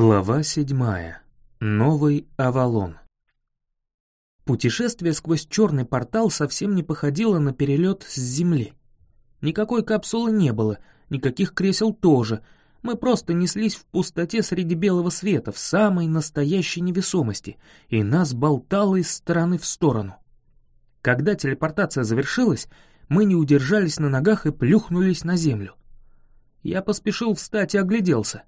Глава седьмая. Новый Авалон. Путешествие сквозь черный портал совсем не походило на перелет с Земли. Никакой капсулы не было, никаких кресел тоже. Мы просто неслись в пустоте среди белого света, в самой настоящей невесомости, и нас болтало из стороны в сторону. Когда телепортация завершилась, мы не удержались на ногах и плюхнулись на землю. Я поспешил встать и огляделся —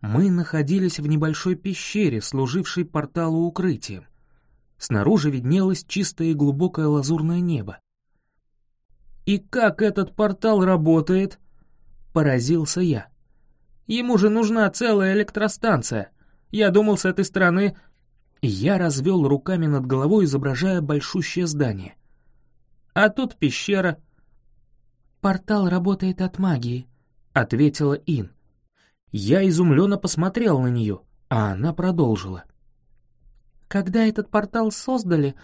мы находились в небольшой пещере, служившей порталу укрытием. Снаружи виднелось чистое и глубокое лазурное небо. «И как этот портал работает?» — поразился я. «Ему же нужна целая электростанция. Я думал, с этой стороны...» Я развел руками над головой, изображая большущее здание. «А тут пещера». «Портал работает от магии», — ответила Ин. Я изумленно посмотрел на нее, а она продолжила. Когда этот портал создали,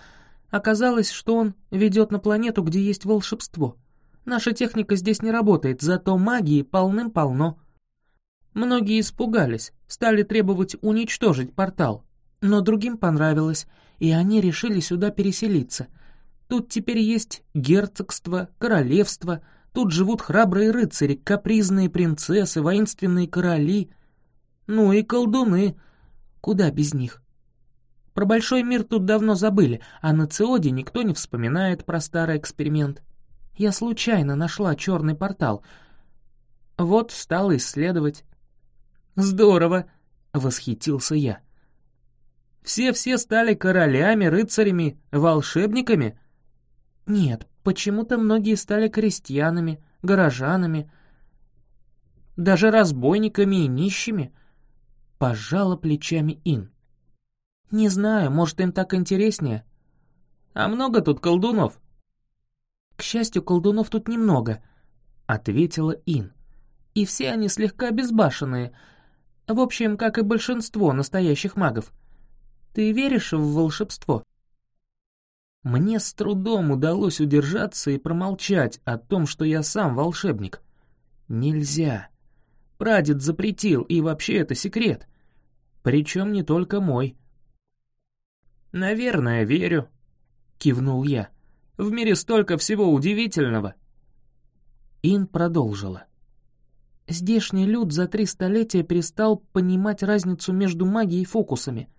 оказалось, что он ведет на планету, где есть волшебство. Наша техника здесь не работает, зато магии полным-полно. Многие испугались, стали требовать уничтожить портал, но другим понравилось, и они решили сюда переселиться. Тут теперь есть герцогство, королевство — Тут живут храбрые рыцари, капризные принцессы, воинственные короли, ну и колдуны. Куда без них? Про большой мир тут давно забыли, а на Циоде никто не вспоминает про старый эксперимент. Я случайно нашла черный портал. Вот стала исследовать. «Здорово!» — восхитился я. «Все-все стали королями, рыцарями, волшебниками?» «Нет, Почему-то многие стали крестьянами, горожанами, даже разбойниками и нищими. Пожала плечами Ин. Не знаю, может, им так интереснее. А много тут колдунов? К счастью, колдунов тут немного, ответила Ин. И все они слегка безбашенные. В общем, как и большинство настоящих магов. Ты веришь в волшебство? Мне с трудом удалось удержаться и промолчать о том, что я сам волшебник. Нельзя. Прадед запретил, и вообще это секрет. Причем не только мой. «Наверное, верю», — кивнул я. «В мире столько всего удивительного». Ин продолжила. Здешний люд за три столетия перестал понимать разницу между магией и фокусами —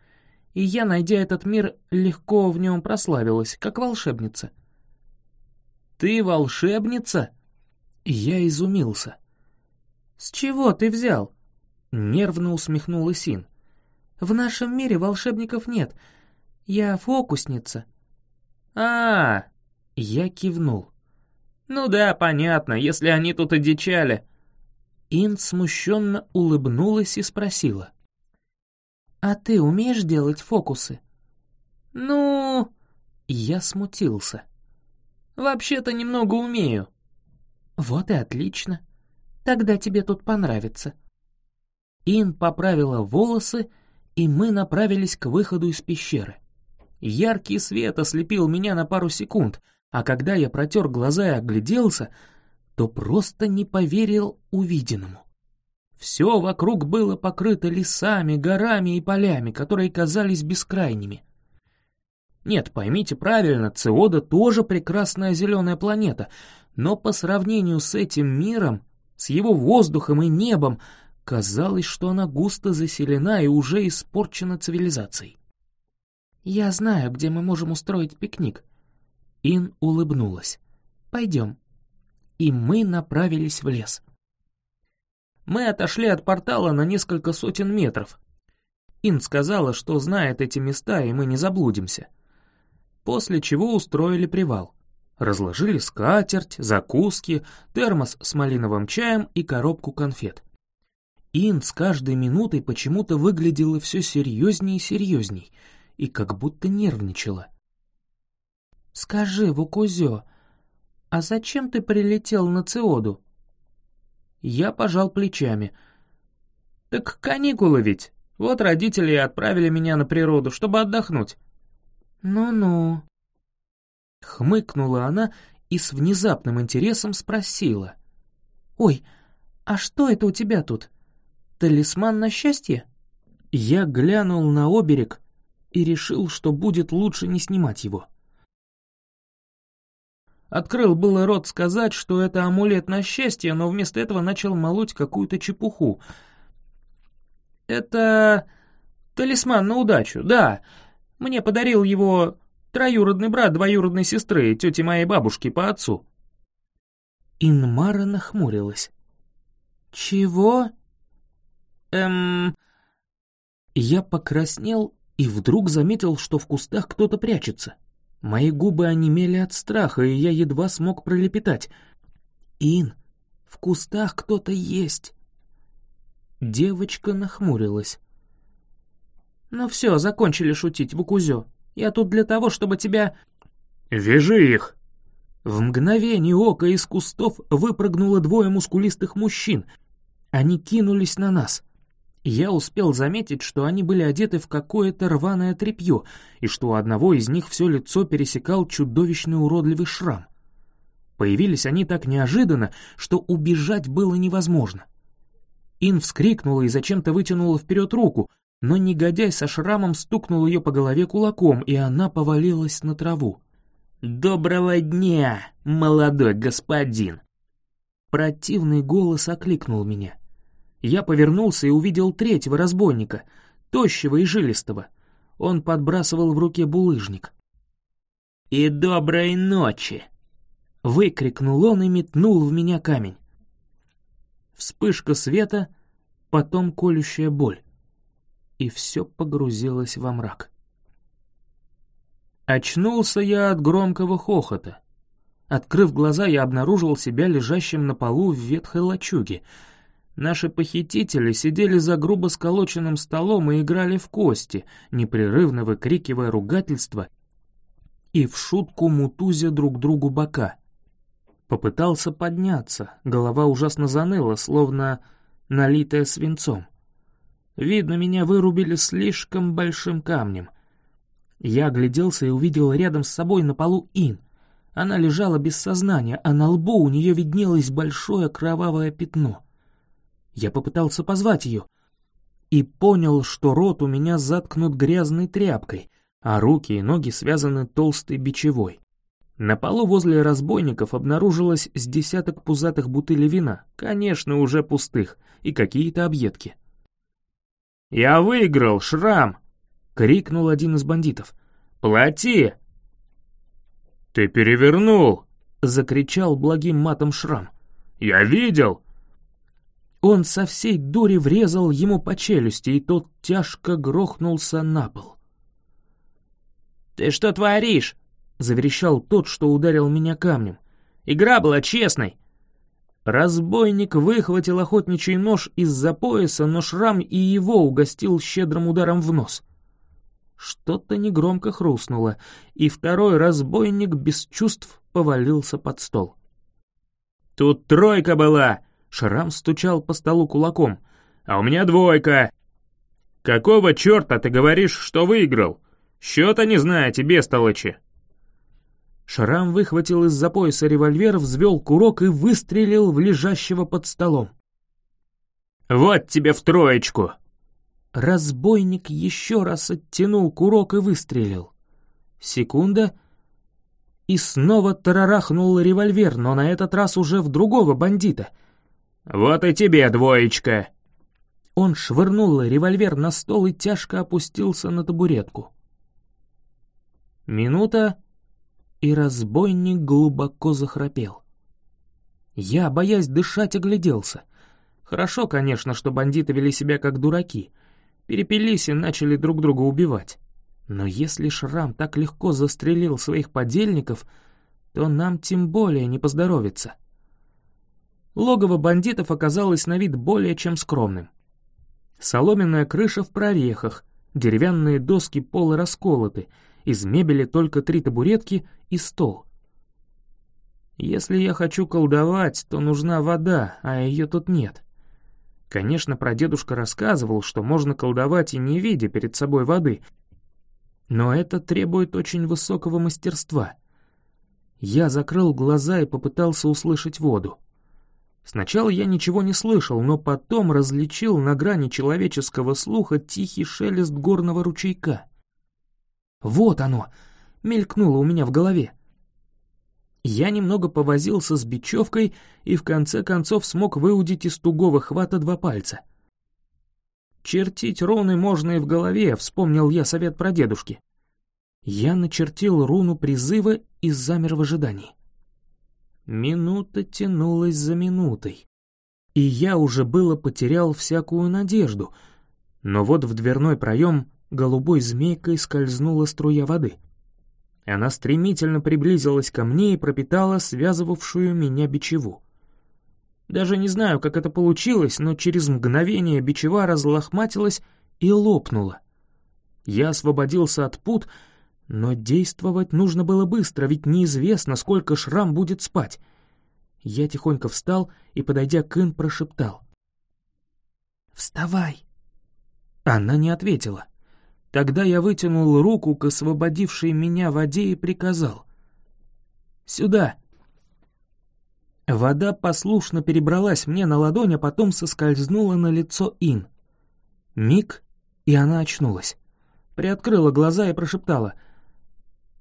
и я, найдя этот мир, легко в нем прославилась, как волшебница. «Ты волшебница?» Я изумился. «С чего ты взял?» Нервно усмехнулась Син. «В нашем мире волшебников нет. Я фокусница». А, -а, -а Я кивнул. «Ну да, понятно, если они тут одичали». Ин смущенно улыбнулась и спросила. «А ты умеешь делать фокусы?» «Ну...» Я смутился. «Вообще-то немного умею». «Вот и отлично. Тогда тебе тут понравится». Ин поправила волосы, и мы направились к выходу из пещеры. Яркий свет ослепил меня на пару секунд, а когда я протер глаза и огляделся, то просто не поверил увиденному. Все вокруг было покрыто лесами, горами и полями, которые казались бескрайними. Нет, поймите правильно, Циода тоже прекрасная зеленая планета, но по сравнению с этим миром, с его воздухом и небом, казалось, что она густо заселена и уже испорчена цивилизацией. «Я знаю, где мы можем устроить пикник». Ин улыбнулась. «Пойдем». И мы направились в лес. Мы отошли от портала на несколько сотен метров. Ин сказала, что знает эти места, и мы не заблудимся. После чего устроили привал. Разложили скатерть, закуски, термос с малиновым чаем и коробку конфет. Ин с каждой минутой почему-то выглядела все серьезней и серьезней, и как будто нервничала. «Скажи, Вукузё, а зачем ты прилетел на Циоду?» Я пожал плечами. «Так каникулы ведь. Вот родители и отправили меня на природу, чтобы отдохнуть». «Ну-ну». Хмыкнула она и с внезапным интересом спросила. «Ой, а что это у тебя тут? Талисман на счастье?» Я глянул на оберег и решил, что будет лучше не снимать его. Открыл было рот сказать, что это амулет на счастье, но вместо этого начал молоть какую-то чепуху. «Это талисман на удачу, да. Мне подарил его троюродный брат двоюродной сестры, тети моей бабушки по отцу». Инмара нахмурилась. «Чего?» «Эм...» Я покраснел и вдруг заметил, что в кустах кто-то прячется. Мои губы онемели от страха, и я едва смог пролепетать. «Ин, в кустах кто-то есть!» Девочка нахмурилась. «Ну все, закончили шутить, Букузё. Я тут для того, чтобы тебя...» «Вяжи их!» В мгновение ока из кустов выпрыгнуло двое мускулистых мужчин. Они кинулись на нас. Я успел заметить, что они были одеты в какое-то рваное тряпье, и что у одного из них все лицо пересекал чудовищный уродливый шрам. Появились они так неожиданно, что убежать было невозможно. Ин вскрикнула и зачем-то вытянула вперед руку, но негодяй со шрамом стукнул ее по голове кулаком, и она повалилась на траву. «Доброго дня, молодой господин!» Противный голос окликнул меня. Я повернулся и увидел третьего разбойника, тощего и жилистого. Он подбрасывал в руке булыжник. «И доброй ночи!» Выкрикнул он и метнул в меня камень. Вспышка света, потом колющая боль. И все погрузилось во мрак. Очнулся я от громкого хохота. Открыв глаза, я обнаружил себя лежащим на полу в ветхой лачуге — Наши похитители сидели за грубо сколоченным столом и играли в кости, непрерывно выкрикивая ругательства и в шутку мутузя друг другу бока. Попытался подняться, голова ужасно заныла, словно налитая свинцом. Видно, меня вырубили слишком большим камнем. Я огляделся и увидел рядом с собой на полу Ин. Она лежала без сознания, а на лбу у нее виднелось большое кровавое пятно. Я попытался позвать ее и понял, что рот у меня заткнут грязной тряпкой, а руки и ноги связаны толстой бичевой. На полу возле разбойников обнаружилось с десяток пузатых бутылей вина, конечно, уже пустых, и какие-то объедки. «Я выиграл, Шрам!» — крикнул один из бандитов. «Плати!» «Ты перевернул!» — закричал благим матом Шрам. «Я видел! Он со всей дури врезал ему по челюсти, и тот тяжко грохнулся на пол. «Ты что творишь?» — заверещал тот, что ударил меня камнем. «Игра была честной!» Разбойник выхватил охотничий нож из-за пояса, но шрам и его угостил щедрым ударом в нос. Что-то негромко хрустнуло, и второй разбойник без чувств повалился под стол. «Тут тройка была!» Шрам стучал по столу кулаком. «А у меня двойка!» «Какого черта ты говоришь, что выиграл? Счета не знаете, бестолочи!» Шрам выхватил из-за пояса револьвер, взвел курок и выстрелил в лежащего под столом. «Вот тебе в троечку!» Разбойник еще раз оттянул курок и выстрелил. Секунда, и снова тарарахнул револьвер, но на этот раз уже в другого бандита — «Вот и тебе двоечка!» Он швырнул револьвер на стол и тяжко опустился на табуретку. Минута, и разбойник глубоко захрапел. Я, боясь дышать, огляделся. Хорошо, конечно, что бандиты вели себя как дураки. Перепились и начали друг друга убивать. Но если Шрам так легко застрелил своих подельников, то нам тем более не поздоровится. Логово бандитов оказалось на вид более чем скромным. Соломенная крыша в прорехах, деревянные доски пола расколоты, из мебели только три табуретки и стол. Если я хочу колдовать, то нужна вода, а ее тут нет. Конечно, прадедушка рассказывал, что можно колдовать и не видя перед собой воды, но это требует очень высокого мастерства. Я закрыл глаза и попытался услышать воду. Сначала я ничего не слышал, но потом различил на грани человеческого слуха тихий шелест горного ручейка. «Вот оно!» — мелькнуло у меня в голове. Я немного повозился с бечевкой и в конце концов смог выудить из тугого хвата два пальца. «Чертить руны можно и в голове», — вспомнил я совет про дедушки. Я начертил руну призыва и замер в ожидании. Минута тянулась за минутой. И я уже было потерял всякую надежду. Но вот в дверной проем голубой змейкой скользнула струя воды. Она стремительно приблизилась ко мне и пропитала связывавшую меня бичеву. Даже не знаю, как это получилось, но через мгновение бичева разлохматилась и лопнула. Я освободился от пут, но действовать нужно было быстро, ведь неизвестно, сколько шрам будет спать. Я тихонько встал и, подойдя к Ин, прошептал. «Вставай!» Она не ответила. Тогда я вытянул руку к освободившей меня воде и приказал. «Сюда!» Вода послушно перебралась мне на ладонь, а потом соскользнула на лицо Ин. Миг, и она очнулась. Приоткрыла глаза и прошептала —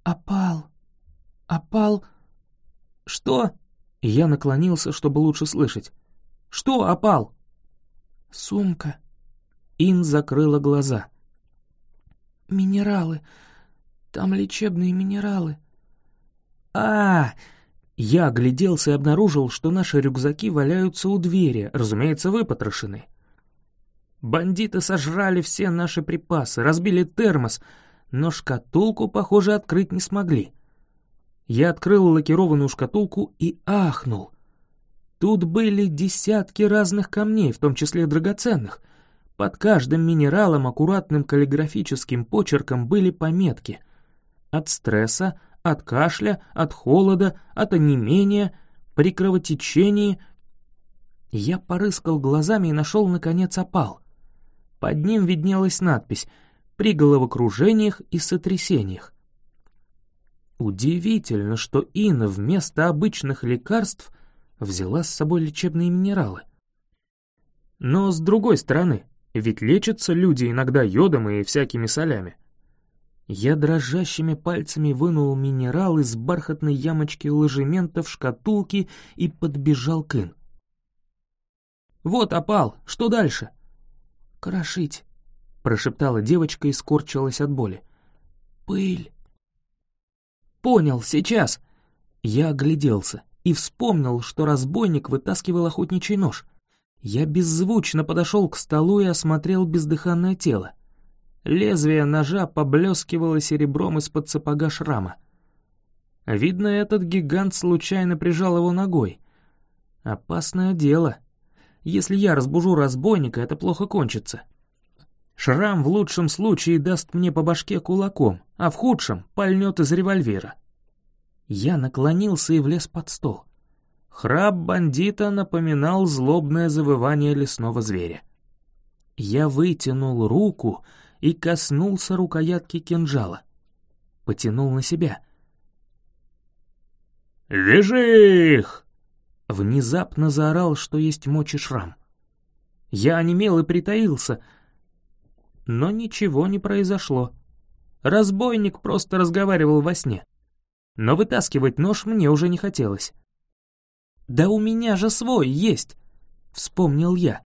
«Опал! Опал!» «Что?» Я наклонился, чтобы лучше слышать. «Что опал?» «Сумка». Ин закрыла глаза. «Минералы. Там лечебные минералы». А, -а, Я огляделся и обнаружил, что наши рюкзаки валяются у двери, разумеется, выпотрошены. Бандиты сожрали все наши припасы, разбили термос — но шкатулку, похоже, открыть не смогли. Я открыл лакированную шкатулку и ахнул. Тут были десятки разных камней, в том числе драгоценных. Под каждым минералом аккуратным каллиграфическим почерком были пометки. От стресса, от кашля, от холода, от онемения, при кровотечении. Я порыскал глазами и нашел, наконец, опал. Под ним виднелась надпись — при головокружениях и сотрясениях. Удивительно, что Инна вместо обычных лекарств взяла с собой лечебные минералы. Но с другой стороны, ведь лечатся люди иногда йодом и всякими солями. Я дрожащими пальцами вынул минерал из бархатной ямочки ложемента в шкатулке и подбежал к Ин. «Вот опал, что дальше?» «Крошить», прошептала девочка и скорчилась от боли. «Пыль!» «Понял, сейчас!» Я огляделся и вспомнил, что разбойник вытаскивал охотничий нож. Я беззвучно подошел к столу и осмотрел бездыханное тело. Лезвие ножа поблескивало серебром из-под сапога шрама. Видно, этот гигант случайно прижал его ногой. Опасное дело. Если я разбужу разбойника, это плохо кончится. Шрам в лучшем случае даст мне по башке кулаком, а в худшем пальнет из револьвера. Я наклонился и влез под стол. Храп бандита напоминал злобное завывание лесного зверя. Я вытянул руку и коснулся рукоятки кинжала. Потянул на себя. «Вяжи их!» Внезапно заорал, что есть мочи шрам. Я онемел и притаился — но ничего не произошло. Разбойник просто разговаривал во сне. Но вытаскивать нож мне уже не хотелось. «Да у меня же свой есть!» — вспомнил я.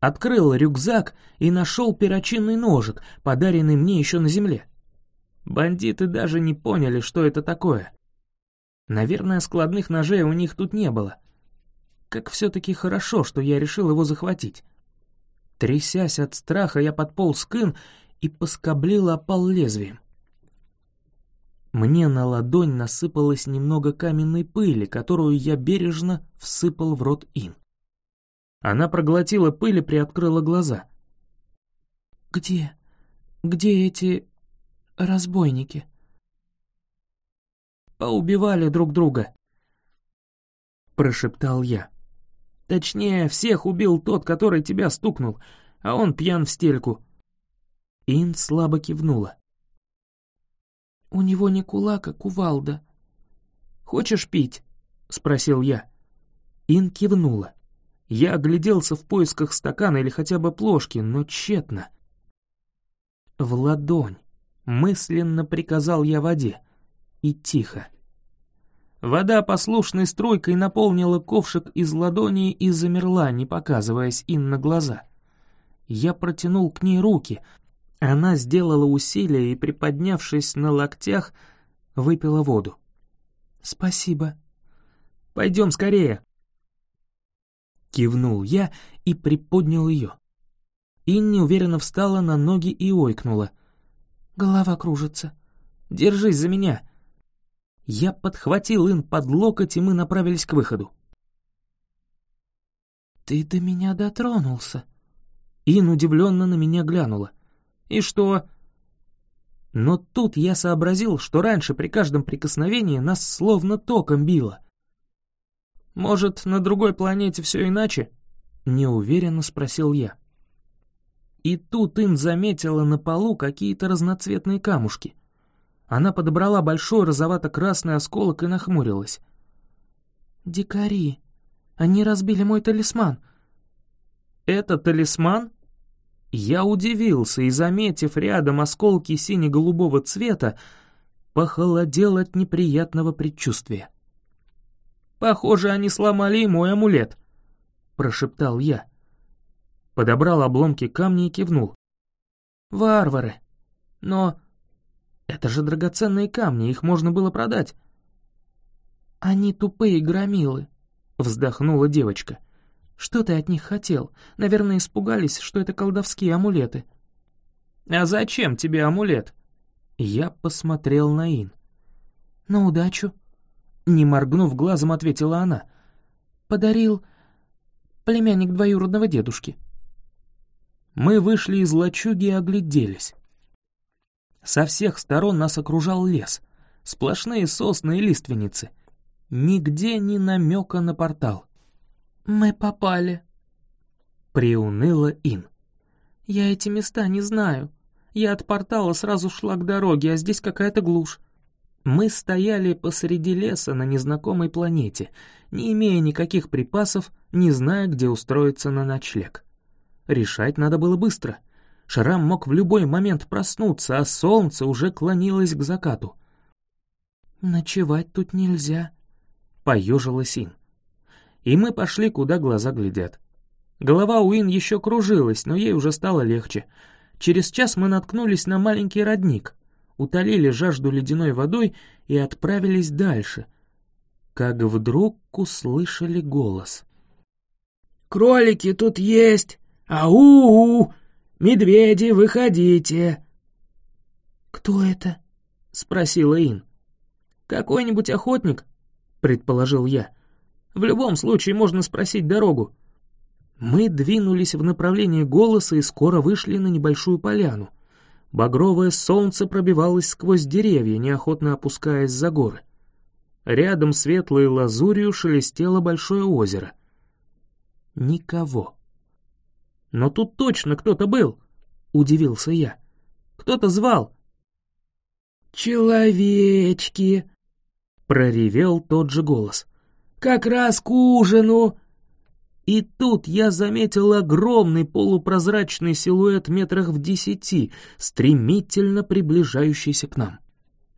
Открыл рюкзак и нашел перочинный ножик, подаренный мне еще на земле. Бандиты даже не поняли, что это такое. Наверное, складных ножей у них тут не было. Как все-таки хорошо, что я решил его захватить. Трясясь от страха, я подполз к Ин и поскоблил опал лезвием. Мне на ладонь насыпалось немного каменной пыли, которую я бережно всыпал в рот Ин. Она проглотила пыль и приоткрыла глаза. «Где? Где эти... разбойники?» «Поубивали друг друга», — прошептал я. Точнее, всех убил тот, который тебя стукнул, а он пьян в стельку». Ин слабо кивнула. «У него не кулак, а кувалда. Хочешь пить?» — спросил я. Ин кивнула. Я огляделся в поисках стакана или хотя бы плошки, но тщетно. В ладонь. Мысленно приказал я воде. И тихо. Вода послушной струйкой наполнила ковшик из ладони и замерла, не показываясь Ин на глаза. Я протянул к ней руки. Она сделала усилие и, приподнявшись на локтях, выпила воду. «Спасибо». «Пойдем скорее». Кивнул я и приподнял ее. Ин неуверенно встала на ноги и ойкнула. «Голова кружится. Держись за меня». Я подхватил Ин под локоть, и мы направились к выходу. «Ты до меня дотронулся». Ин удивленно на меня глянула. «И что?» Но тут я сообразил, что раньше при каждом прикосновении нас словно током било. «Может, на другой планете все иначе?» — неуверенно спросил я. И тут Ин заметила на полу какие-то разноцветные камушки. Она подобрала большой розовато-красный осколок и нахмурилась. «Дикари! Они разбили мой талисман!» «Это талисман?» Я удивился и, заметив рядом осколки сине-голубого цвета, похолодел от неприятного предчувствия. «Похоже, они сломали мой амулет», — прошептал я. Подобрал обломки камня и кивнул. «Варвары! Но это же драгоценные камни, их можно было продать. Они тупые громилы, вздохнула девочка. Что ты от них хотел? Наверное, испугались, что это колдовские амулеты. А зачем тебе амулет? Я посмотрел на Ин. На удачу. Не моргнув глазом, ответила она. Подарил племянник двоюродного дедушки. Мы вышли из лачуги и огляделись. Со всех сторон нас окружал лес, сплошные сосны и лиственницы. Нигде ни намека на портал. «Мы попали», — приуныла Ин. «Я эти места не знаю. Я от портала сразу шла к дороге, а здесь какая-то глушь. Мы стояли посреди леса на незнакомой планете, не имея никаких припасов, не зная, где устроиться на ночлег. Решать надо было быстро — Шрам мог в любой момент проснуться, а солнце уже клонилось к закату. «Ночевать тут нельзя», — поежилась Ин. И мы пошли, куда глаза глядят. Голова у Ин еще кружилась, но ей уже стало легче. Через час мы наткнулись на маленький родник, утолили жажду ледяной водой и отправились дальше, как вдруг услышали голос. «Кролики тут есть! Ау-у!» «Медведи, выходите!» «Кто это?» — спросила Ин. «Какой-нибудь охотник?» — предположил я. «В любом случае можно спросить дорогу». Мы двинулись в направлении голоса и скоро вышли на небольшую поляну. Багровое солнце пробивалось сквозь деревья, неохотно опускаясь за горы. Рядом светлой лазурью шелестело большое озеро. Никого. «Но тут точно кто-то был!» — удивился я. «Кто-то звал!» «Человечки!» — проревел тот же голос. «Как раз к ужину!» И тут я заметил огромный полупрозрачный силуэт метрах в десяти, стремительно приближающийся к нам.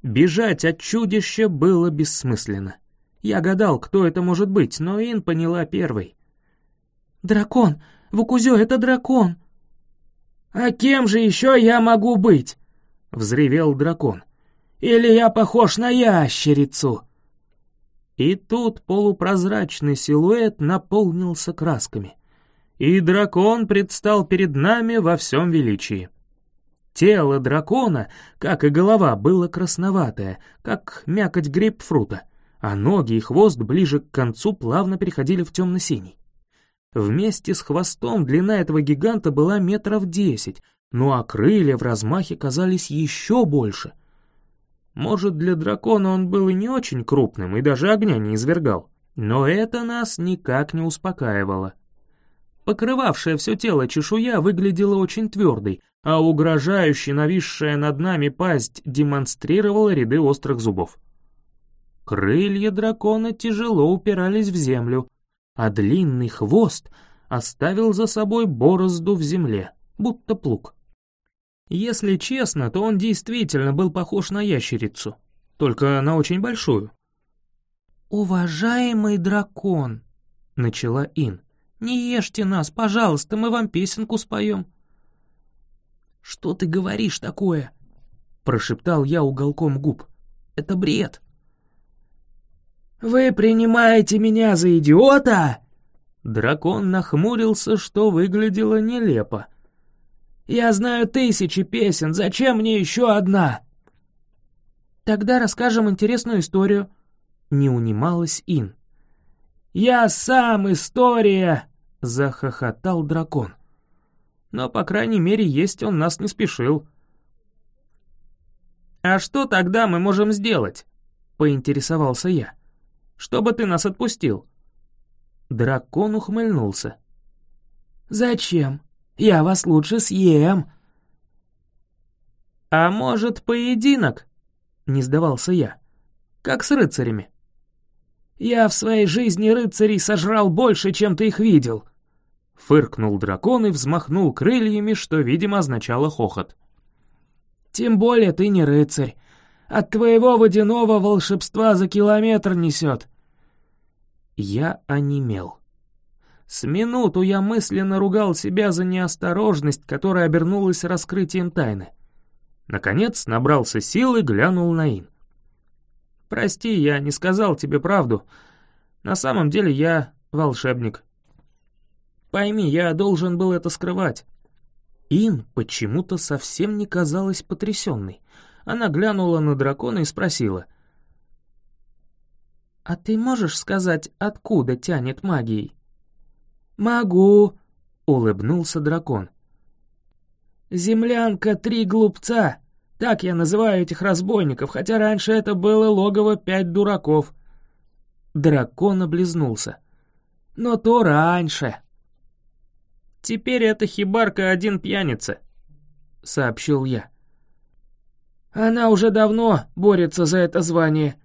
Бежать от чудища было бессмысленно. Я гадал, кто это может быть, но Ин поняла первой. «Дракон! Вукузё, это дракон!» «А кем же еще я могу быть?» — взревел дракон. «Или я похож на ящерицу?» И тут полупрозрачный силуэт наполнился красками. И дракон предстал перед нами во всем величии. Тело дракона, как и голова, было красноватое, как мякоть грейпфрута, а ноги и хвост ближе к концу плавно переходили в темно-синий. Вместе с хвостом длина этого гиганта была метров десять, ну а крылья в размахе казались еще больше. Может, для дракона он был и не очень крупным, и даже огня не извергал. Но это нас никак не успокаивало. Покрывавшая все тело чешуя выглядела очень твердой, а угрожающе нависшая над нами пасть демонстрировала ряды острых зубов. Крылья дракона тяжело упирались в землю, а длинный хвост оставил за собой борозду в земле, будто плуг. Если честно, то он действительно был похож на ящерицу, только на очень большую. «Уважаемый дракон», — начала Ин, — «не ешьте нас, пожалуйста, мы вам песенку споем». «Что ты говоришь такое?» — прошептал я уголком губ. «Это бред». «Вы принимаете меня за идиота?» Дракон нахмурился, что выглядело нелепо. «Я знаю тысячи песен, зачем мне еще одна?» «Тогда расскажем интересную историю», — не унималась Ин. «Я сам история!» — захохотал дракон. Но, по крайней мере, есть он нас не спешил. «А что тогда мы можем сделать?» — поинтересовался я. «Чтобы ты нас отпустил». Дракон ухмыльнулся. «Зачем? Я вас лучше съем». «А может, поединок?» — не сдавался я. «Как с рыцарями». «Я в своей жизни рыцарей сожрал больше, чем ты их видел», — фыркнул дракон и взмахнул крыльями, что, видимо, означало хохот. «Тем более ты не рыцарь. От твоего водяного волшебства за километр несет». Я онемел. С минуту я мысленно ругал себя за неосторожность, которая обернулась раскрытием тайны. Наконец набрался сил и глянул на Ин. «Прости, я не сказал тебе правду. На самом деле я волшебник. Пойми, я должен был это скрывать». Ин почему-то совсем не казалась потрясенной. Она глянула на дракона и спросила. «А ты можешь сказать, откуда тянет магией?» «Могу», — улыбнулся дракон. «Землянка три глупца. Так я называю этих разбойников, хотя раньше это было логово пять дураков». Дракон облизнулся. «Но то раньше». «Теперь это хибарка один пьяница», — сообщил я. «Она уже давно борется за это звание», —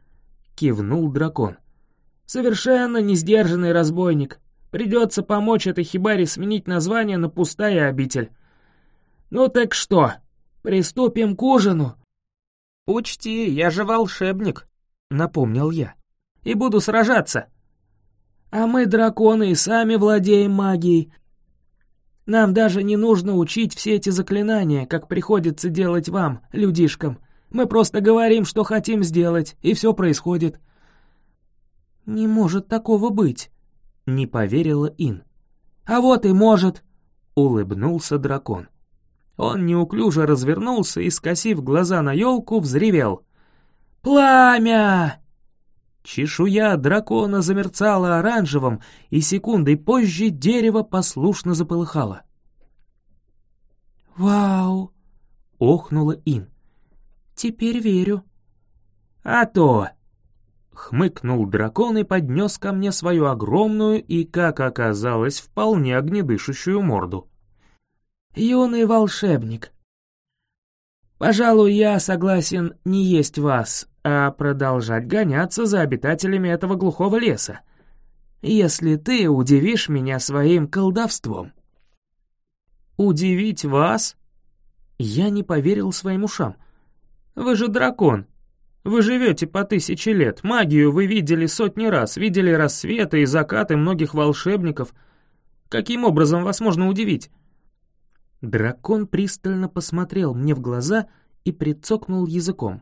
кивнул дракон. «Совершенно несдержанный разбойник. Придется помочь этой хибаре сменить название на пустая обитель. «Ну так что, приступим к ужину?» «Учти, я же волшебник», — напомнил я, — «и буду сражаться». «А мы, драконы, и сами владеем магией. Нам даже не нужно учить все эти заклинания, как приходится делать вам, людишкам. Мы просто говорим, что хотим сделать, и все происходит». «Не может такого быть», — не поверила Ин. «А вот и может», — улыбнулся дракон. Он неуклюже развернулся и, скосив глаза на елку, взревел. «Пламя!» Чешуя дракона замерцала оранжевым, и секундой позже дерево послушно заполыхало. «Вау!» — охнула Ин. «Теперь верю». «А то!» — хмыкнул дракон и поднес ко мне свою огромную и, как оказалось, вполне огнедышащую морду юный волшебник. Пожалуй, я согласен не есть вас, а продолжать гоняться за обитателями этого глухого леса, если ты удивишь меня своим колдовством». «Удивить вас?» Я не поверил своим ушам. «Вы же дракон. Вы живете по тысяче лет. Магию вы видели сотни раз, видели рассветы и закаты многих волшебников. Каким образом вас можно удивить?» Дракон пристально посмотрел мне в глаза и прицокнул языком.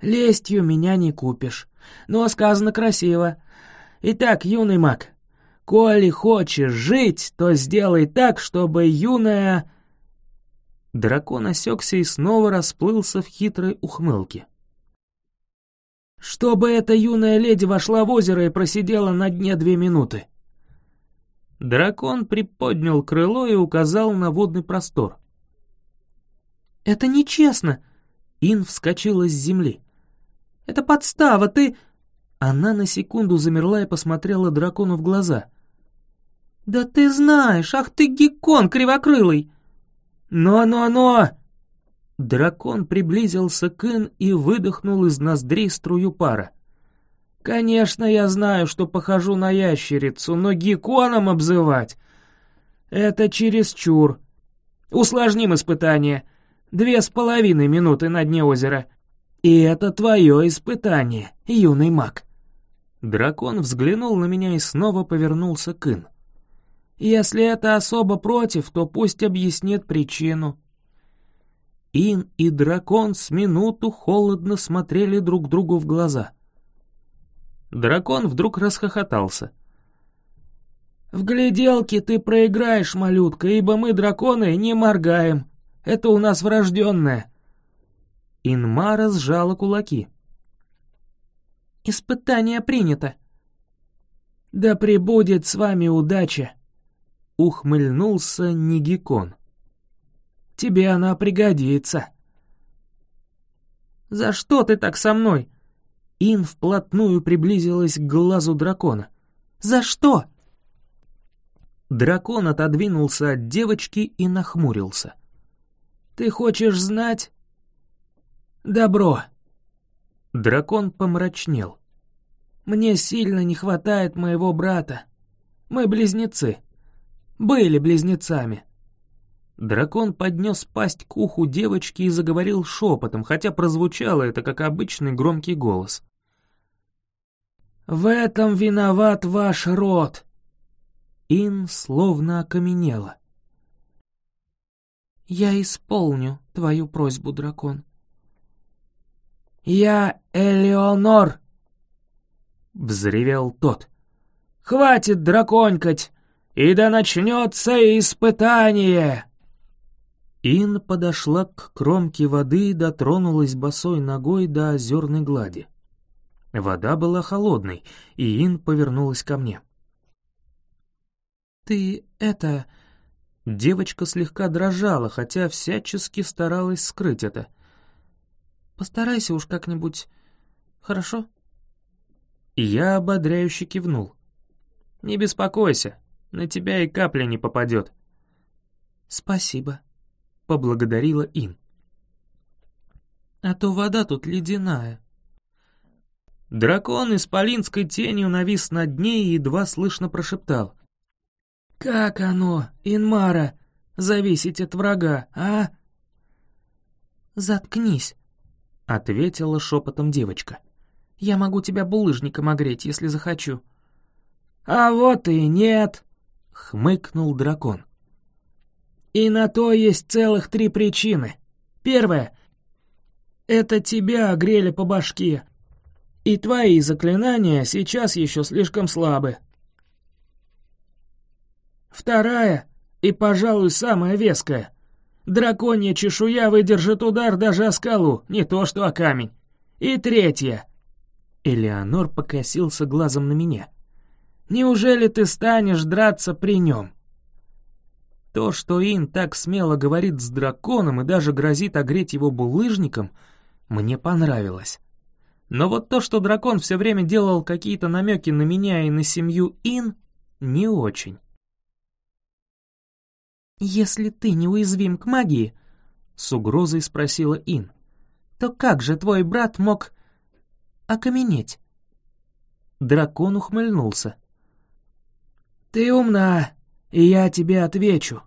«Лестью меня не купишь, но сказано красиво. Итак, юный маг, коли хочешь жить, то сделай так, чтобы юная...» Дракон осекся и снова расплылся в хитрой ухмылке. «Чтобы эта юная леди вошла в озеро и просидела на дне две минуты. Дракон приподнял крыло и указал на водный простор. «Это нечестно!» Ин вскочила с земли. «Это подстава, ты...» Она на секунду замерла и посмотрела дракону в глаза. «Да ты знаешь, ах ты геккон кривокрылый!» «Но-но-но!» Дракон приблизился к Ин и выдохнул из ноздрей струю пара. Конечно, я знаю, что похожу на ящерицу, но гекконом обзывать — это чересчур. Усложним испытание. Две с половиной минуты на дне озера. И это твое испытание, юный маг. Дракон взглянул на меня и снова повернулся к Ин. Если это особо против, то пусть объяснит причину. Ин и дракон с минуту холодно смотрели друг другу в глаза. Дракон вдруг расхохотался. «В гляделке ты проиграешь, малютка, ибо мы, драконы, не моргаем. Это у нас врожденное». Инмара сжала кулаки. «Испытание принято». «Да пребудет с вами удача», — ухмыльнулся Нигикон. «Тебе она пригодится». «За что ты так со мной?» Ин вплотную приблизилась к глазу дракона. «За что?» Дракон отодвинулся от девочки и нахмурился. «Ты хочешь знать?» «Добро». Дракон помрачнел. «Мне сильно не хватает моего брата. Мы близнецы. Были близнецами». Дракон поднес пасть к уху девочки и заговорил шепотом, хотя прозвучало это как обычный громкий голос. В этом виноват ваш род!» Ин словно окаменела. «Я исполню твою просьбу, дракон». «Я Элеонор!» — взревел тот. «Хватит драконькать, и да начнется испытание!» Ин подошла к кромке воды и дотронулась босой ногой до озерной глади. Вода была холодной, и Ин повернулась ко мне. «Ты это...» Девочка слегка дрожала, хотя всячески старалась скрыть это. «Постарайся уж как-нибудь... Хорошо?» Я ободряюще кивнул. «Не беспокойся, на тебя и капля не попадет». «Спасибо», — поблагодарила Ин. «А то вода тут ледяная». Дракон исполинской тенью навис над ней и едва слышно прошептал. «Как оно, Инмара, зависеть от врага, а?» «Заткнись», — ответила шепотом девочка. «Я могу тебя булыжником огреть, если захочу». «А вот и нет», — хмыкнул дракон. «И на то есть целых три причины. Первая — это тебя огрели по башке, и твои заклинания сейчас еще слишком слабы. Вторая, и, пожалуй, самая веская. Драконья чешуя выдержит удар даже о скалу, не то что о камень. И третья. Элеонор покосился глазом на меня. Неужели ты станешь драться при нем? То, что Ин так смело говорит с драконом и даже грозит огреть его булыжником, мне понравилось. Но вот то, что дракон все время делал какие-то намеки на меня и на семью Ин, не очень. «Если ты неуязвим к магии», — с угрозой спросила Ин, «то как же твой брат мог окаменеть?» Дракон ухмыльнулся. «Ты умна, и я тебе отвечу.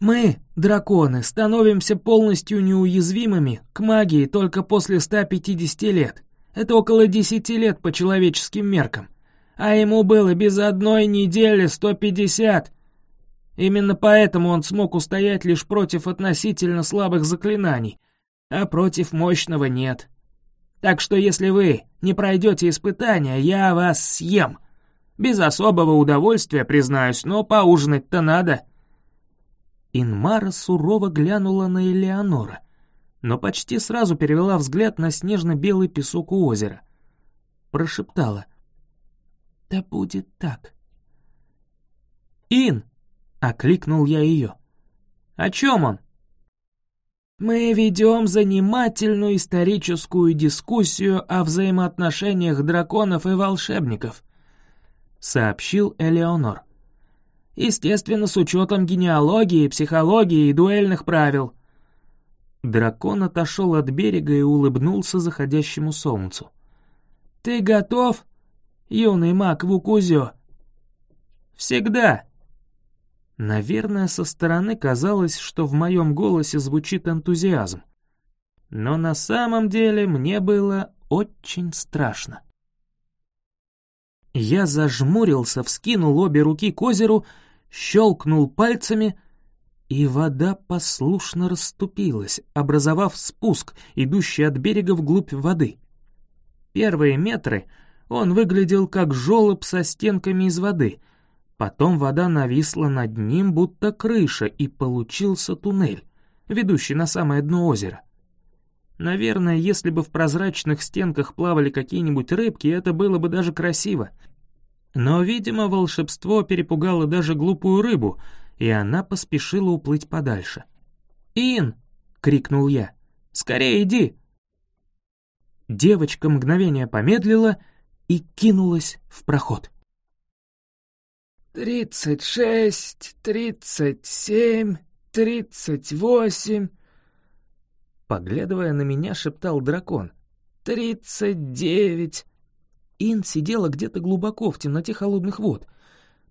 Мы, драконы, становимся полностью неуязвимыми к магии только после 150 лет. Это около десяти лет по человеческим меркам. А ему было без одной недели сто пятьдесят. Именно поэтому он смог устоять лишь против относительно слабых заклинаний, а против мощного нет. Так что если вы не пройдете испытания, я вас съем. Без особого удовольствия, признаюсь, но поужинать-то надо». Инмара сурово глянула на Элеонора но почти сразу перевела взгляд на снежно-белый песок у озера. Прошептала. «Да будет так». «Ин!» — окликнул я ее. «О чем он?» «Мы ведем занимательную историческую дискуссию о взаимоотношениях драконов и волшебников», — сообщил Элеонор. «Естественно, с учетом генеалогии, психологии и дуэльных правил. Дракон отошел от берега и улыбнулся заходящему солнцу. «Ты готов, юный маг Вукузё?» «Всегда». Наверное, со стороны казалось, что в моем голосе звучит энтузиазм. Но на самом деле мне было очень страшно. Я зажмурился, вскинул обе руки к озеру, щелкнул пальцами — и вода послушно расступилась, образовав спуск, идущий от берега вглубь воды. Первые метры он выглядел как желоб со стенками из воды, потом вода нависла над ним, будто крыша, и получился туннель, ведущий на самое дно озера. Наверное, если бы в прозрачных стенках плавали какие-нибудь рыбки, это было бы даже красиво. Но, видимо, волшебство перепугало даже глупую рыбу — и она поспешила уплыть подальше. «Ин!» — крикнул я. «Скорее иди!» Девочка мгновение помедлила и кинулась в проход. «Тридцать шесть, тридцать семь, тридцать восемь...» Поглядывая на меня, шептал дракон. «Тридцать девять...» Ин сидела где-то глубоко в темноте холодных вод.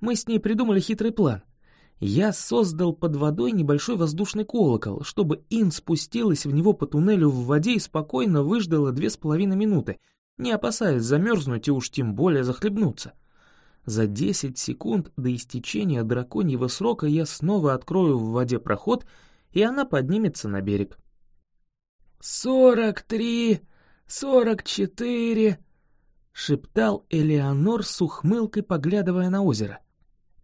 Мы с ней придумали хитрый план — я создал под водой небольшой воздушный колокол, чтобы Ин спустилась в него по туннелю в воде и спокойно выждала две с половиной минуты, не опасаясь замерзнуть и уж тем более захлебнуться. За десять секунд до истечения драконьего срока я снова открою в воде проход, и она поднимется на берег. «Сорок три, сорок четыре», — шептал Элеонор с ухмылкой, поглядывая на озеро.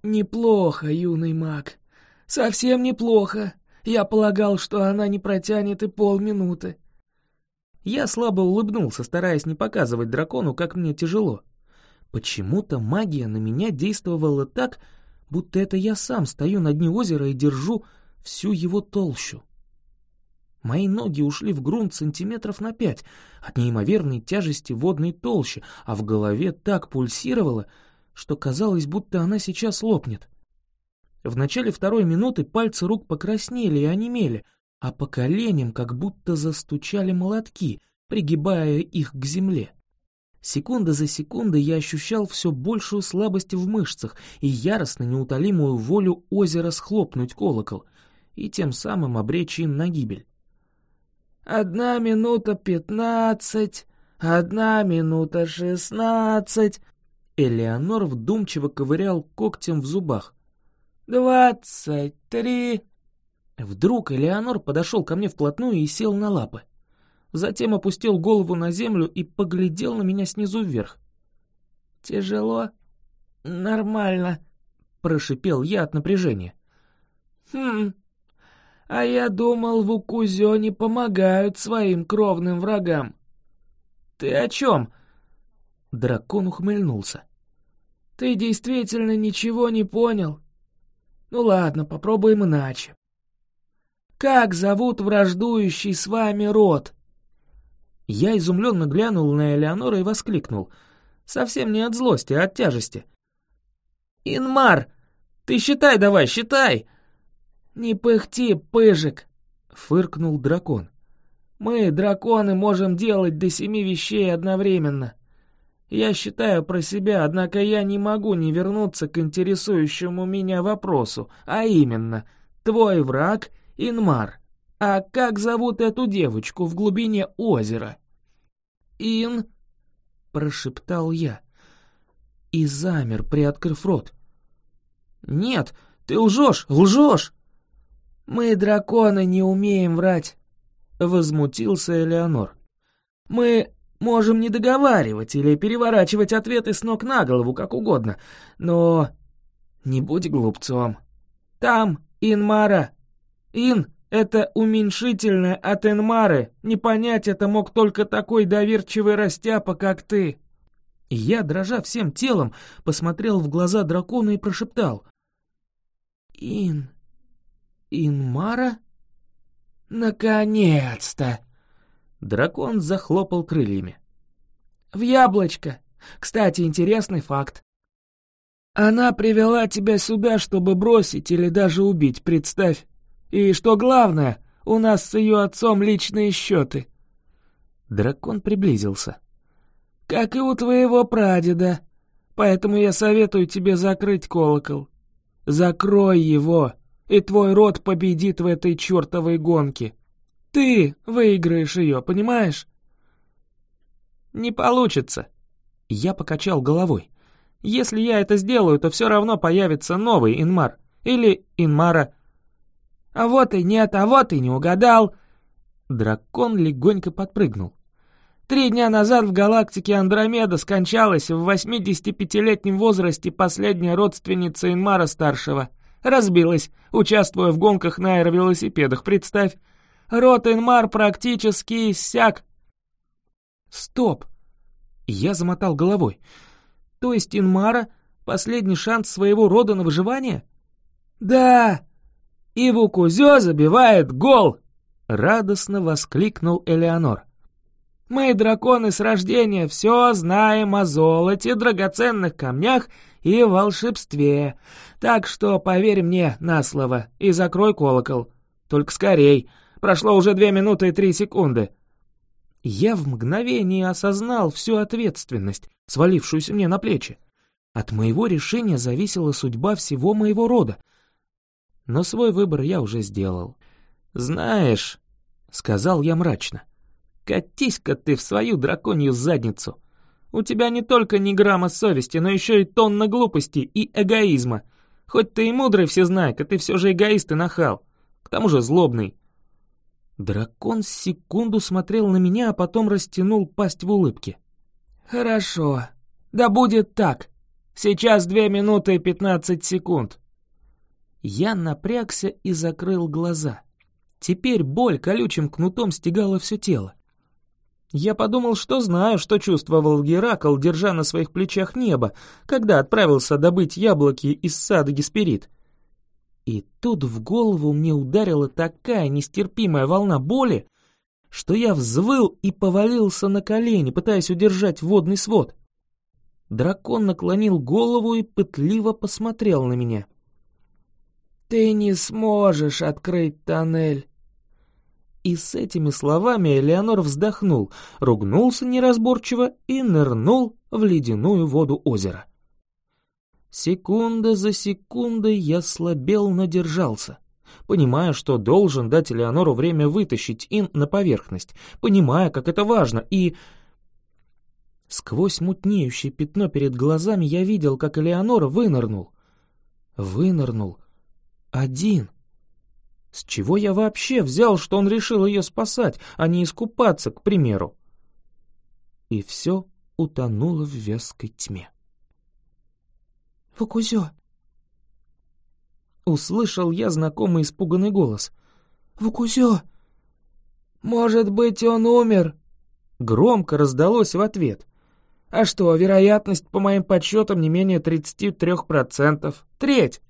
«Неплохо, юный маг. Совсем неплохо. Я полагал, что она не протянет и полминуты». Я слабо улыбнулся, стараясь не показывать дракону, как мне тяжело. Почему-то магия на меня действовала так, будто это я сам стою на дне озера и держу всю его толщу. Мои ноги ушли в грунт сантиметров на пять от неимоверной тяжести водной толщи, а в голове так пульсировало, что казалось, будто она сейчас лопнет. В начале второй минуты пальцы рук покраснели и онемели, а по коленям как будто застучали молотки, пригибая их к земле. Секунда за секундой я ощущал все большую слабость в мышцах и яростно неутолимую волю озера схлопнуть колокол и тем самым обречь им на гибель. «Одна минута пятнадцать, одна минута шестнадцать», Элеонор вдумчиво ковырял когтем в зубах. «Двадцать три...» Вдруг Элеонор подошел ко мне вплотную и сел на лапы. Затем опустил голову на землю и поглядел на меня снизу вверх. «Тяжело?» «Нормально», — прошипел я от напряжения. «Хм, а я думал, в Укузё не помогают своим кровным врагам». «Ты о чем?» Дракон ухмыльнулся. «Ты действительно ничего не понял? Ну ладно, попробуем иначе. Как зовут враждующий с вами род?» Я изумленно глянул на Элеонора и воскликнул. Совсем не от злости, а от тяжести. «Инмар! Ты считай давай, считай!» «Не пыхти, пыжик!» — фыркнул дракон. «Мы, драконы, можем делать до семи вещей одновременно. Я считаю про себя, однако я не могу не вернуться к интересующему меня вопросу, а именно, твой враг — Инмар. А как зовут эту девочку в глубине озера? Ин, прошептал я. И замер, приоткрыв рот. Нет, ты лжешь, лжешь! Мы, драконы, не умеем врать, возмутился Элеонор. Мы Можем не договаривать или переворачивать ответы с ног на голову, как угодно, но не будь глупцом. Там Инмара. Ин — это уменьшительное от Инмары. Не понять это мог только такой доверчивый растяпа, как ты. Я, дрожа всем телом, посмотрел в глаза дракона и прошептал. «Ин... Инмара?» «Наконец-то!» Дракон захлопал крыльями. «В яблочко! Кстати, интересный факт. Она привела тебя сюда, чтобы бросить или даже убить, представь. И что главное, у нас с ее отцом личные счеты». Дракон приблизился. «Как и у твоего прадеда. Поэтому я советую тебе закрыть колокол. Закрой его, и твой род победит в этой чертовой гонке. Ты выиграешь ее, понимаешь? Не получится. Я покачал головой. Если я это сделаю, то все равно появится новый Инмар. Или Инмара. А вот и нет, а вот и не угадал. Дракон легонько подпрыгнул. Три дня назад в галактике Андромеда скончалась в 85-летнем возрасте последняя родственница Инмара-старшего. Разбилась, участвуя в гонках на аэровелосипедах, представь. Рот Инмар практически иссяк. Стоп. Я замотал головой. То есть Инмара — последний шанс своего рода на выживание? Да! И Вукузё забивает гол! Радостно воскликнул Элеонор. Мы, драконы с рождения, все знаем о золоте, драгоценных камнях и волшебстве. Так что поверь мне на слово и закрой колокол. Только скорей. Прошло уже две минуты и три секунды. Я в мгновение осознал всю ответственность, свалившуюся мне на плечи. От моего решения зависела судьба всего моего рода. Но свой выбор я уже сделал. «Знаешь», — сказал я мрачно, — Катись-ка ты в свою драконью задницу. У тебя не только ни грамма совести, но еще и тонна глупости и эгоизма. Хоть ты и мудрый всезнайка, ты все же эгоист и нахал. К тому же злобный. Дракон секунду смотрел на меня, а потом растянул пасть в улыбке. «Хорошо. Да будет так. Сейчас две минуты и пятнадцать секунд». Я напрягся и закрыл глаза. Теперь боль колючим кнутом стегала все тело. Я подумал, что знаю, что чувствовал Геракл, держа на своих плечах небо, когда отправился добыть яблоки из сада Гесперид. И тут в голову мне ударила такая нестерпимая волна боли, что я взвыл и повалился на колени, пытаясь удержать водный свод. Дракон наклонил голову и пытливо посмотрел на меня. «Ты не сможешь открыть тоннель», и с этими словами Элеонор вздохнул, ругнулся неразборчиво и нырнул в ледяную воду озера. Секунда за секундой я слабел, но держался. Понимая, что должен дать Элеонору время вытащить Ин на поверхность, понимая, как это важно, и... Сквозь мутнеющее пятно перед глазами я видел, как Элеонора вынырнул. Вынырнул. Один. С чего я вообще взял, что он решил ее спасать, а не искупаться, к примеру? И все утонуло в вязкой тьме. «Вукузё!» Услышал я знакомый испуганный голос. «Вукузё!» «Может быть, он умер?» Громко раздалось в ответ. «А что, вероятность, по моим подсчетам, не менее 33%? Треть!»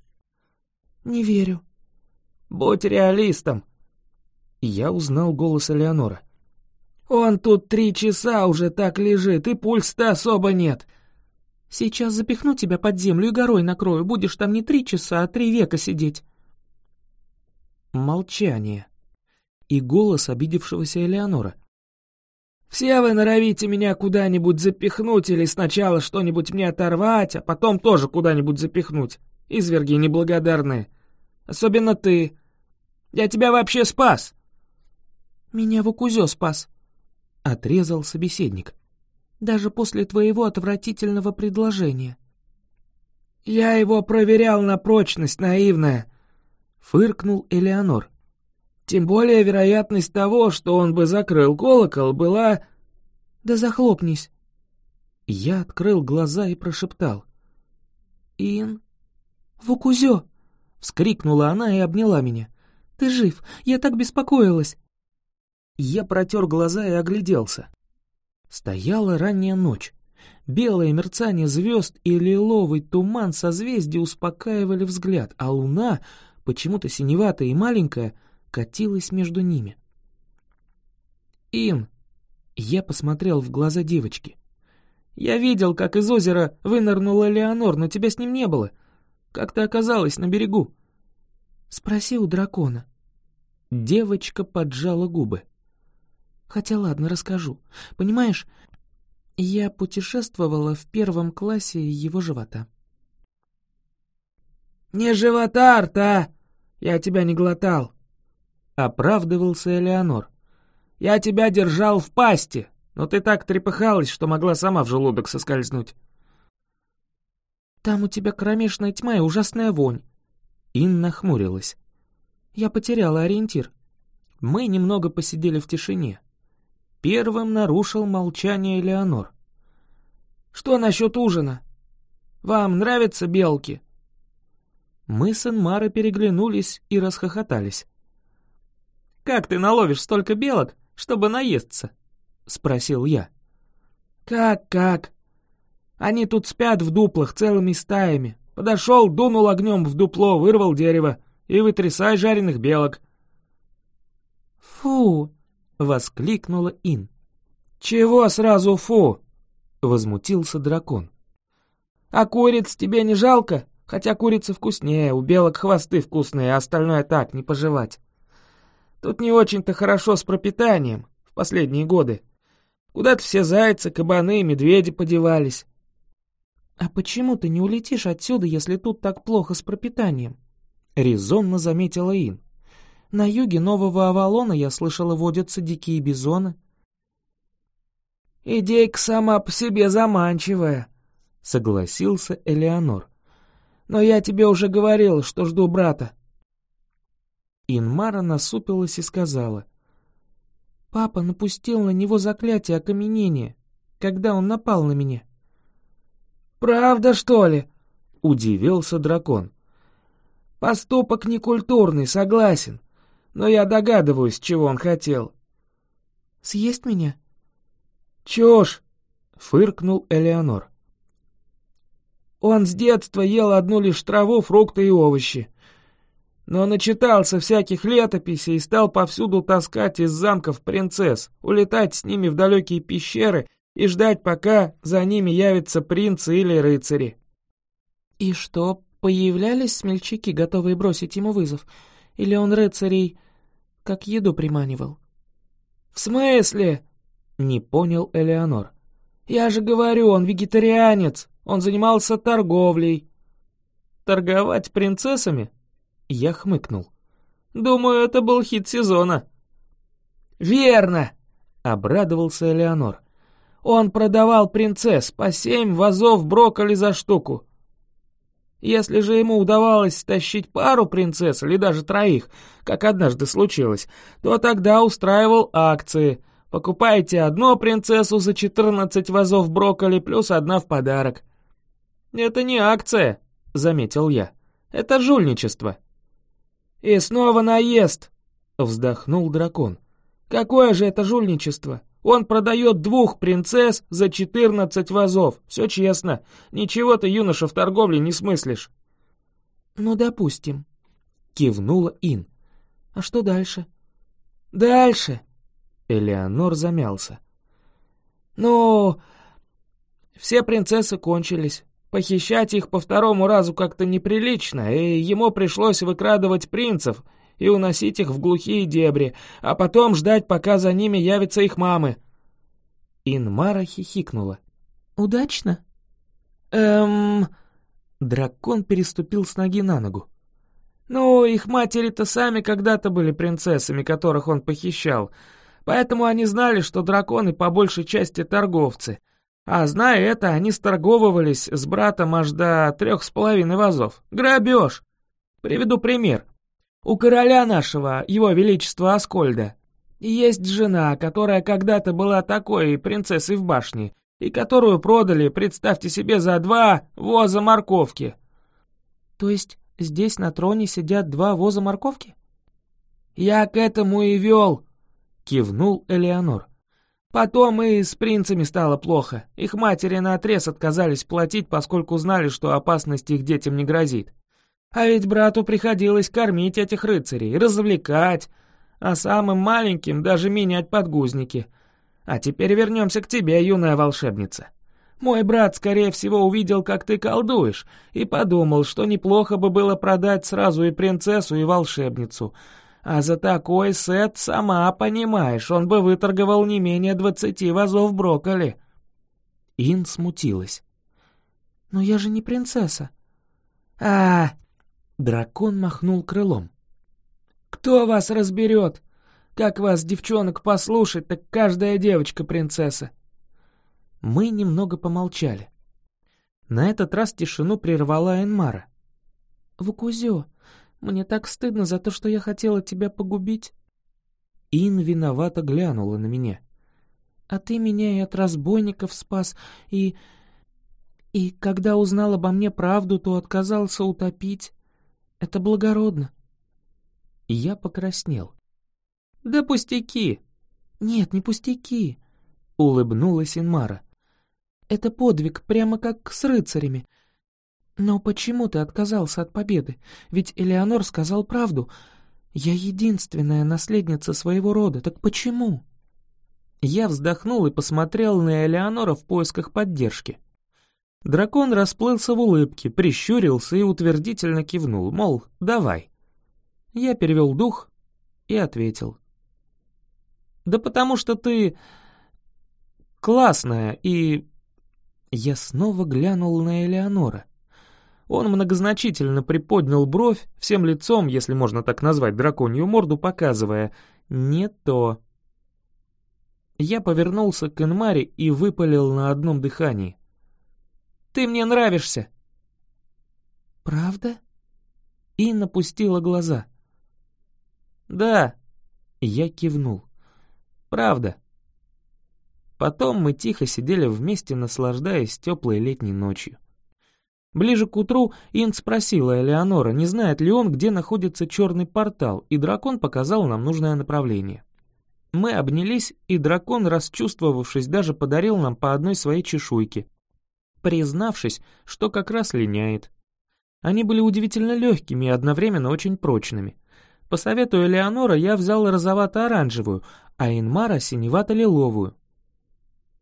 «Не верю», Будь реалистом!» Я узнал голос Элеонора. «Он тут три часа уже так лежит, и пульс-то особо нет!» «Сейчас запихну тебя под землю и горой накрою, будешь там не три часа, а три века сидеть!» Молчание. И голос обидевшегося Элеонора. «Все вы норовите меня куда-нибудь запихнуть или сначала что-нибудь мне оторвать, а потом тоже куда-нибудь запихнуть. Изверги неблагодарные. Особенно ты. Я тебя вообще спас!» «Меня Вукузё спас», — отрезал собеседник. «Даже после твоего отвратительного предложения». «Я его проверял на прочность, наивная», — фыркнул Элеонор. «Тем более вероятность того, что он бы закрыл колокол, была...» «Да захлопнись». Я открыл глаза и прошептал. «Ин...» «Вукузё!» — вскрикнула она и обняла меня. Ты жив, я так беспокоилась!» Я протер глаза и огляделся. Стояла ранняя ночь. Белое мерцание звезд и лиловый туман созвездия успокаивали взгляд, а луна, почему-то синеватая и маленькая, катилась между ними. «Ин!» Я посмотрел в глаза девочки. «Я видел, как из озера вынырнула Леонор, но тебя с ним не было. Как ты оказалась на берегу?» Спроси у дракона. Девочка поджала губы. Хотя ладно, расскажу. Понимаешь, Я путешествовала в первом классе его живота. «Не живота, а рта! Я тебя не глотал!» — оправдывался Элеонор. «Я тебя держал в пасти, но ты так трепыхалась, что могла сама в желудок соскользнуть». «Там у тебя кромешная тьма и ужасная вонь». Инна хмурилась. «Я потеряла ориентир». Мы немного посидели в тишине. Первым нарушил молчание Элеонор. «Что насчет ужина? Вам нравятся белки?» Мы с Энмарой переглянулись и расхохотались. «Как ты наловишь столько белок, чтобы наесться?» — спросил я. «Как-как? Они тут спят в дуплах целыми стаями. Подошел, дунул огнем в дупло, вырвал дерево и вытрясай жареных белок». «Фу!» — воскликнула Ин. «Чего сразу фу?» — возмутился дракон. «А куриц тебе не жалко?» Хотя курица вкуснее, у белок хвосты вкусные, а остальное так, не пожевать. Тут не очень-то хорошо с пропитанием в последние годы. Куда-то все зайцы, кабаны и медведи подевались. «А почему ты не улетишь отсюда, если тут так плохо с пропитанием?» — резонно заметила Ин. «На юге Нового Авалона, я слышала, водятся дикие бизоны». «Идейка сама по себе заманчивая», — согласился Элеонор. Но я тебе уже говорил, что жду брата». Инмара насупилась и сказала. «Папа напустил на него заклятие окаменения, когда он напал на меня». «Правда, что ли?» — удивился дракон. «Поступок некультурный, согласен, но я догадываюсь, чего он хотел». «Съесть меня?» «Чушь!» — фыркнул Элеонор. Он с детства ел одну лишь траву, фрукты и овощи. Но начитался всяких летописей и стал повсюду таскать из замков принцесс, улетать с ними в далекие пещеры и ждать, пока за ними явятся принцы или рыцари. И что, появлялись смельчаки, готовые бросить ему вызов? Или он рыцарей как еду приманивал? «В смысле?» — не понял Элеонор. «Я же говорю, он вегетарианец!» Он занимался торговлей». «Торговать принцессами?» Я хмыкнул. «Думаю, это был хит сезона». «Верно!» — обрадовался Элеонор. «Он продавал принцесс по семь вазов брокколи за штуку. Если же ему удавалось стащить пару принцесс или даже троих, как однажды случилось, то тогда устраивал акции. Покупаете одну принцессу за 14 вазов брокколи плюс одна в подарок. «Это не акция», — заметил я. «Это жульничество». «И снова наезд», — вздохнул дракон. «Какое же это жульничество? Он продает двух принцесс за четырнадцать вазов. Все честно. Ничего ты, юноша, в торговле не смыслишь». «Ну, допустим», — кивнула Ин. «А что дальше?» «Дальше?» Элеонор замялся. «Ну, все принцессы кончились. Похищать их по второму разу как-то неприлично, и ему пришлось выкрадывать принцев и уносить их в глухие дебри, а потом ждать, пока за ними явятся их мамы. Инмара хихикнула. «Удачно?» «Эм...» Дракон переступил с ноги на ногу. «Ну, их матери-то сами когда-то были принцессами, которых он похищал, поэтому они знали, что драконы по большей части торговцы». А зная это, они сторговывались с братом аж до трех с половиной вазов. Грабеж! Приведу пример. У короля нашего, его величества Аскольда, есть жена, которая когда-то была такой принцессой в башне, и которую продали, представьте себе, за два воза морковки. То есть здесь на троне сидят два воза морковки? Я к этому и вел, кивнул Элеонор. Потом и с принцами стало плохо. Их матери наотрез отказались платить, поскольку знали, что опасность их детям не грозит. А ведь брату приходилось кормить этих рыцарей, развлекать, а самым маленьким даже менять подгузники. А теперь вернемся к тебе, юная волшебница. Мой брат, скорее всего, увидел, как ты колдуешь, и подумал, что неплохо бы было продать сразу и принцессу, и волшебницу — а за такой сет, сама понимаешь, он бы выторговал не менее двадцати вазов брокколи». Ин смутилась. «Но я же не принцесса». а, Дракон махнул крылом. «Кто вас разберет? Как вас, девчонок, послушать, так каждая девочка принцесса». Мы немного помолчали. На этот раз тишину прервала Энмара. «Вукузё, мне так стыдно за то, что я хотела тебя погубить». Ин виновато глянула на меня. «А ты меня и от разбойников спас, и... И когда узнал обо мне правду, то отказался утопить. Это благородно». И я покраснел. «Да пустяки!» «Нет, не пустяки!» — улыбнулась Инмара. «Это подвиг, прямо как с рыцарями. Но почему ты отказался от победы? Ведь Элеонор сказал правду. Я единственная наследница своего рода, так почему?» Я вздохнул и посмотрел на Элеонора в поисках поддержки. Дракон расплылся в улыбке, прищурился и утвердительно кивнул, мол, давай. Я перевел дух и ответил. «Да потому что ты классная и...» Я снова глянул на Элеонора. Он многозначительно приподнял бровь, всем лицом, если можно так назвать драконью морду, показывая «не то». Я повернулся к Энмаре и выпалил на одном дыхании. «Ты мне нравишься!» «Правда?» И напустила глаза. «Да», — я кивнул. «Правда». Потом мы тихо сидели вместе, наслаждаясь теплой летней ночью. Ближе к утру Ин спросила Элеонора, не знает ли он, где находится черный портал, и дракон показал нам нужное направление. Мы обнялись, и дракон, расчувствовавшись, даже подарил нам по одной своей чешуйке, признавшись, что как раз линяет. Они были удивительно легкими и одновременно очень прочными. По совету Элеонора я взял розовато-оранжевую, а Инмара синевато-лиловую.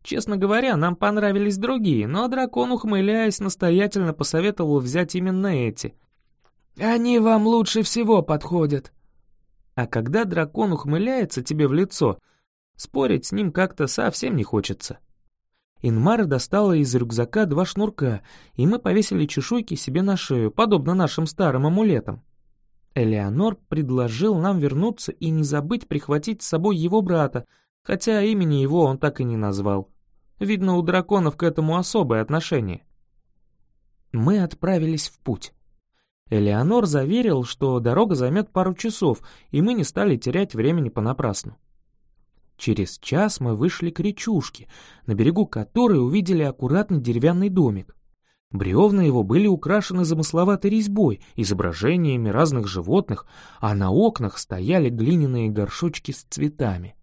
Честно говоря, нам понравились другие, но дракон, ухмыляясь, настоятельно посоветовал взять именно эти. «Они вам лучше всего подходят». А когда дракон ухмыляется тебе в лицо, спорить с ним как-то совсем не хочется. Инмара достала из рюкзака два шнурка, и мы повесили чешуйки себе на шею, подобно нашим старым амулетам. Элеонор предложил нам вернуться и не забыть прихватить с собой его брата, хотя имени его он так и не назвал. Видно, у драконов к этому особое отношение. Мы отправились в путь. Элеонор заверил, что дорога займет пару часов, и мы не стали терять времени понапрасну. Через час мы вышли к речушке, на берегу которой увидели аккуратный деревянный домик. Бревна его были украшены замысловатой резьбой, изображениями разных животных, а на окнах стояли глиняные горшочки с цветами.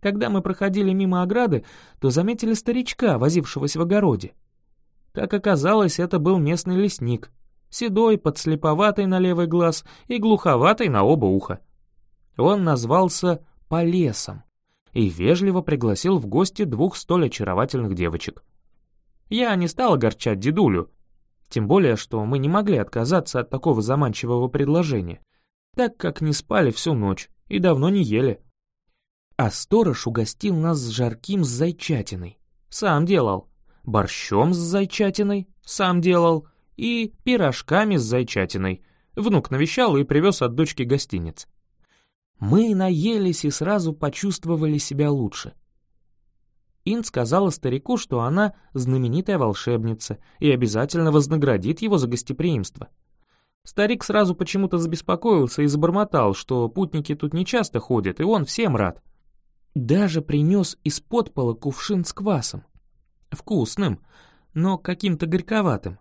Когда мы проходили мимо ограды, то заметили старичка, возившегося в огороде. Как оказалось, это был местный лесник, седой, подслеповатый на левый глаз и глуховатый на оба уха. Он назвался Полесом и вежливо пригласил в гости двух столь очаровательных девочек. Я не стал огорчать дедулю, тем более, что мы не могли отказаться от такого заманчивого предложения, так как не спали всю ночь и давно не ели а сторож угостил нас жарким с зайчатиной. Сам делал. Борщом с зайчатиной. Сам делал. И пирожками с зайчатиной. Внук навещал и привез от дочки гостиниц. Мы наелись и сразу почувствовали себя лучше. Ин сказала старику, что она знаменитая волшебница и обязательно вознаградит его за гостеприимство. Старик сразу почему-то забеспокоился и забормотал, что путники тут не часто ходят, и он всем рад. Даже принес из-под пола кувшин с квасом. Вкусным, но каким-то горьковатым.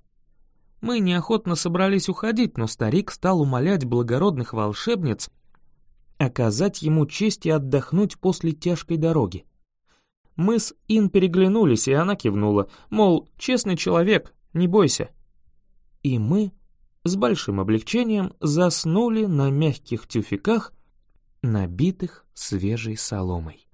Мы неохотно собрались уходить, но старик стал умолять благородных волшебниц оказать ему честь и отдохнуть после тяжкой дороги. Мы с Ин переглянулись, и она кивнула, мол, честный человек, не бойся. И мы с большим облегчением заснули на мягких тюфяках, набитых свежей соломой.